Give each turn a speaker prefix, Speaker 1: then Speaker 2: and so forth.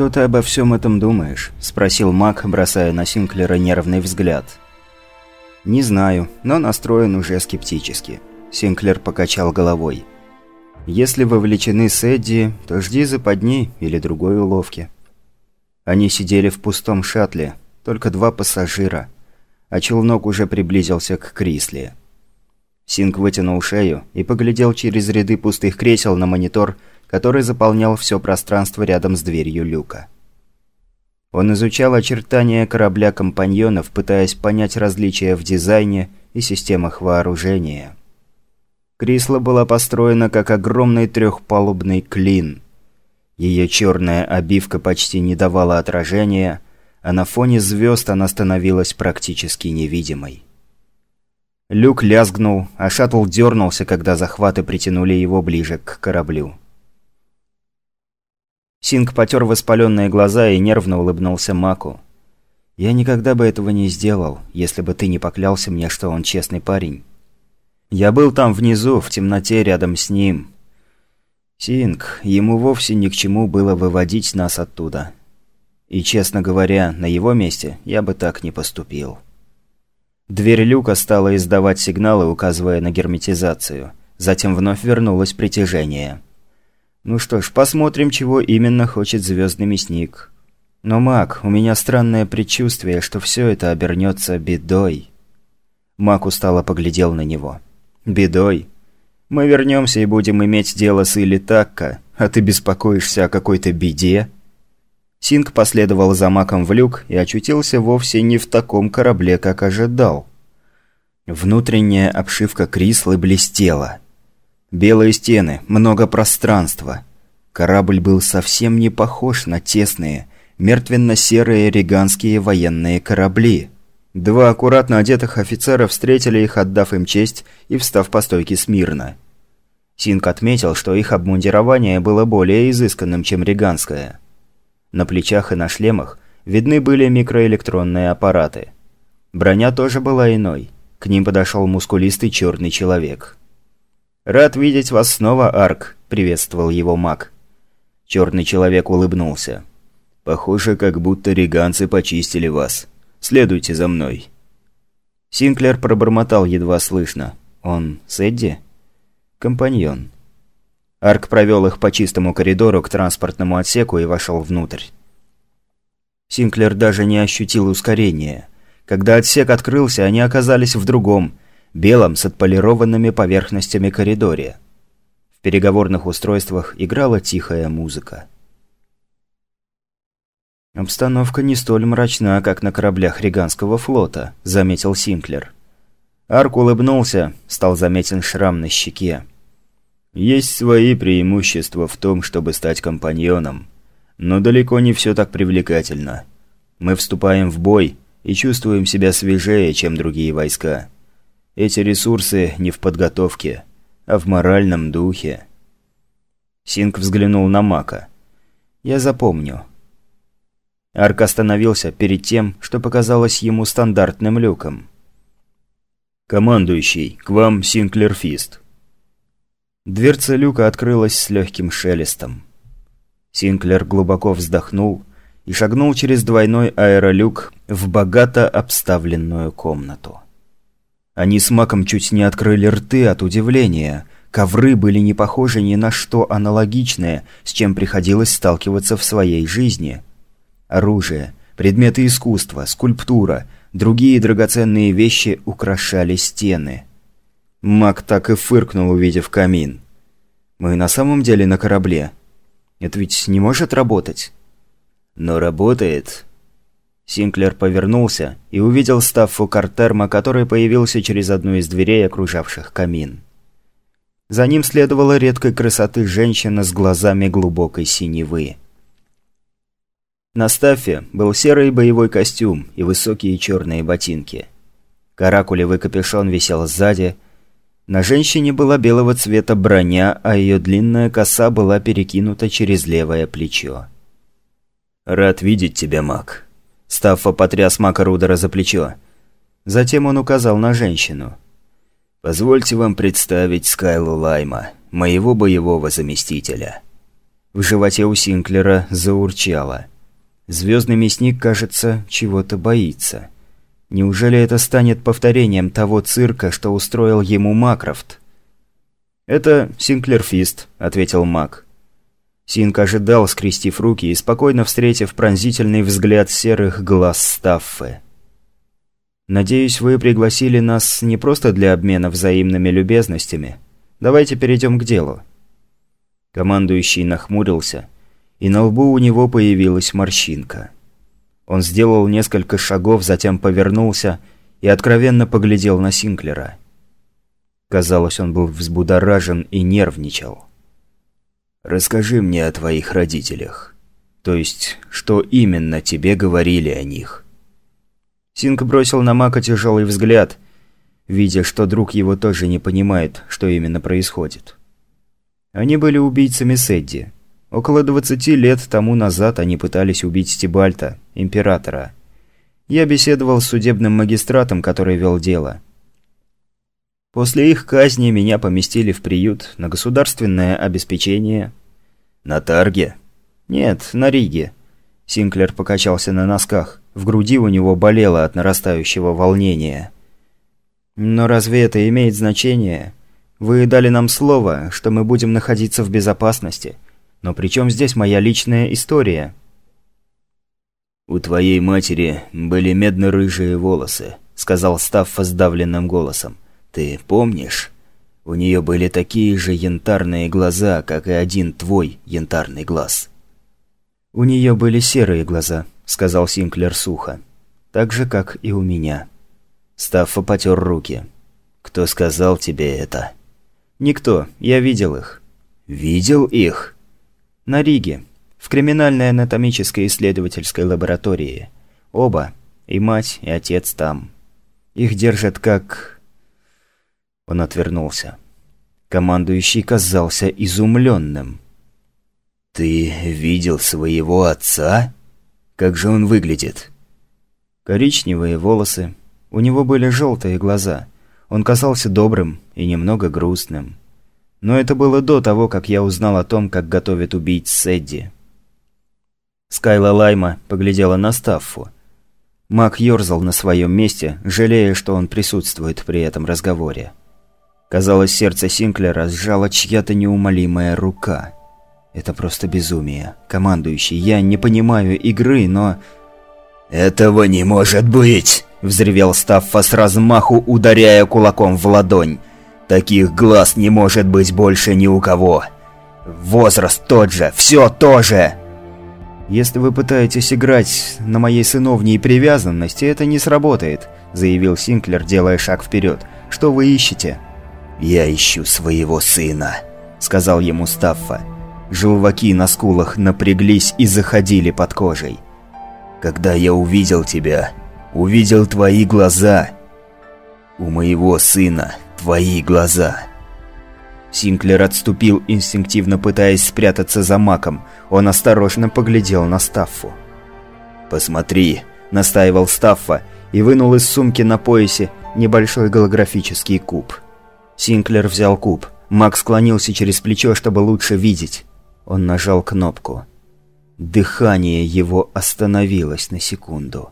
Speaker 1: «Что ты обо всем этом думаешь?» – спросил Мак, бросая на Синклера нервный взгляд. «Не знаю, но настроен уже скептически». Синклер покачал головой. «Если вовлечены с Эдди, то жди западни или другой уловки». Они сидели в пустом шаттле, только два пассажира, а челнок уже приблизился к Крисле. Синк вытянул шею и поглядел через ряды пустых кресел на монитор, который заполнял все пространство рядом с дверью люка. Он изучал очертания корабля компаньонов, пытаясь понять различия в дизайне и системах вооружения. Крисла была построена как огромный трехпалубный клин. Ее черная обивка почти не давала отражения, а на фоне звезд она становилась практически невидимой. Люк лязгнул, а шаттл дернулся, когда захваты притянули его ближе к кораблю. Синг потер воспаленные глаза и нервно улыбнулся Маку. «Я никогда бы этого не сделал, если бы ты не поклялся мне, что он честный парень. Я был там внизу, в темноте рядом с ним. Синг, ему вовсе ни к чему было выводить нас оттуда. И, честно говоря, на его месте я бы так не поступил». Дверь люка стала издавать сигналы, указывая на герметизацию. Затем вновь вернулось притяжение. Ну что ж, посмотрим, чего именно хочет звездный мясник. Но, Мак, у меня странное предчувствие, что все это обернется бедой. Мак устало поглядел на него. Бедой? Мы вернемся и будем иметь дело с Или Такка, а ты беспокоишься о какой-то беде? Синг последовал за Маком в люк и очутился вовсе не в таком корабле, как ожидал. Внутренняя обшивка Крислы блестела. Белые стены, много пространства. Корабль был совсем не похож на тесные, мертвенно-серые риганские военные корабли. Два аккуратно одетых офицера встретили их, отдав им честь и встав по стойке смирно. Синг отметил, что их обмундирование было более изысканным, чем риганское. На плечах и на шлемах видны были микроэлектронные аппараты. Броня тоже была иной. К ним подошел мускулистый черный человек. «Рад видеть вас снова, Арк», — приветствовал его маг. Черный человек улыбнулся. «Похоже, как будто риганцы почистили вас. Следуйте за мной». Синклер пробормотал едва слышно. «Он с Эдди?» «Компаньон». Арк провел их по чистому коридору к транспортному отсеку и вошел внутрь. Синклер даже не ощутил ускорения. Когда отсек открылся, они оказались в другом, белом с отполированными поверхностями коридоре. В переговорных устройствах играла тихая музыка. «Обстановка не столь мрачна, как на кораблях Риганского флота», — заметил Синклер. Арк улыбнулся, стал заметен шрам на щеке. Есть свои преимущества в том, чтобы стать компаньоном. Но далеко не все так привлекательно. Мы вступаем в бой и чувствуем себя свежее, чем другие войска. Эти ресурсы не в подготовке, а в моральном духе. Синк взглянул на Мака. «Я запомню». Арк остановился перед тем, что показалось ему стандартным люком. «Командующий, к вам Синклер Фист». Дверца люка открылась с легким шелестом. Синклер глубоко вздохнул и шагнул через двойной аэролюк в богато обставленную комнату. Они с Маком чуть не открыли рты от удивления. Ковры были не похожи ни на что аналогичное, с чем приходилось сталкиваться в своей жизни. Оружие, предметы искусства, скульптура, другие драгоценные вещи украшали стены – Мак так и фыркнул, увидев камин. «Мы на самом деле на корабле. Это ведь не может работать?» «Но работает». Синклер повернулся и увидел Стаффу Картерма, который появился через одну из дверей, окружавших камин. За ним следовала редкой красоты женщина с глазами глубокой синевы. На Стаффе был серый боевой костюм и высокие черные ботинки. Каракулевый капюшон висел сзади, на женщине была белого цвета броня, а ее длинная коса была перекинута через левое плечо. «Рад видеть тебя, маг». Стаффа потряс Мака Рудера за плечо. Затем он указал на женщину. «Позвольте вам представить Скайлу Лайма, моего боевого заместителя». В животе у Синклера заурчало – Звездный мясник, кажется, чего-то боится. Неужели это станет повторением того цирка, что устроил ему Макрофт? «Это Синклерфист», — ответил Мак. Синк ожидал, скрестив руки и спокойно встретив пронзительный взгляд серых глаз Стаффы. «Надеюсь, вы пригласили нас не просто для обмена взаимными любезностями. Давайте перейдем к делу». Командующий нахмурился, и на лбу у него появилась морщинка. Он сделал несколько шагов, затем повернулся и откровенно поглядел на Синклера. Казалось, он был взбудоражен и нервничал. «Расскажи мне о твоих родителях. То есть, что именно тебе говорили о них?» Синк бросил на Мака тяжелый взгляд, видя, что друг его тоже не понимает, что именно происходит. Они были убийцами Сэдди. Около 20 лет тому назад они пытались убить Стибальта, императора. Я беседовал с судебным магистратом, который вел дело. После их казни меня поместили в приют на государственное обеспечение. На Тарге? Нет, на Риге. Синклер покачался на носках. В груди у него болело от нарастающего волнения. Но разве это имеет значение? Вы дали нам слово, что мы будем находиться в безопасности. Но при чем здесь моя личная история? «У твоей матери были медно-рыжие волосы», — сказал Стаффа сдавленным голосом. Ты помнишь? У нее были такие же янтарные глаза, как и один твой янтарный глаз. «У нее были серые глаза», — сказал Синклер сухо. «Так же, как и у меня». Стаффа потер руки. «Кто сказал тебе это?» «Никто. Я видел их». «Видел их?» «На Риге. В криминальной анатомической исследовательской лаборатории. Оба. И мать, и отец там. Их держат как... Он отвернулся. Командующий казался изумленным. «Ты видел своего отца? Как же он выглядит?» Коричневые волосы. У него были желтые глаза. Он казался добрым и немного грустным. Но это было до того, как я узнал о том, как готовят убить Сэдди. Скайла Лайма поглядела на Стаффу. Мак ерзал на своем месте, жалея, что он присутствует при этом разговоре. Казалось, сердце Синклера сжала чья-то неумолимая рука. Это просто безумие. Командующий, я не понимаю игры, но... «Этого не может быть!» – взревел Стаффа с размаху, ударяя кулаком в ладонь. «Таких глаз не может быть больше ни у кого. Возраст тот же, все то же!» «Если вы пытаетесь играть на моей сыновней привязанности, это не сработает», – заявил Синклер, делая шаг вперед. «Что вы ищете?» «Я ищу своего сына», — сказал ему Стаффа. Желваки на скулах напряглись и заходили под кожей. «Когда я увидел тебя, увидел твои глаза. У моего сына твои глаза». Синклер отступил, инстинктивно пытаясь спрятаться за маком. Он осторожно поглядел на Стаффу. «Посмотри», — настаивал Стаффа и вынул из сумки на поясе небольшой голографический куб. Синклер взял куб. Макс склонился через плечо, чтобы лучше видеть. Он нажал кнопку. Дыхание его остановилось на секунду.